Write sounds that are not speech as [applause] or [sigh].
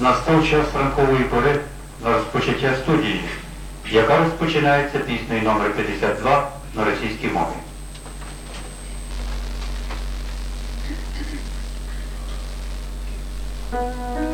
Настав час ранкової пори на розпочаття студії, яка розпочинається піснею номер 52 на російській мові. Thank [clears throat]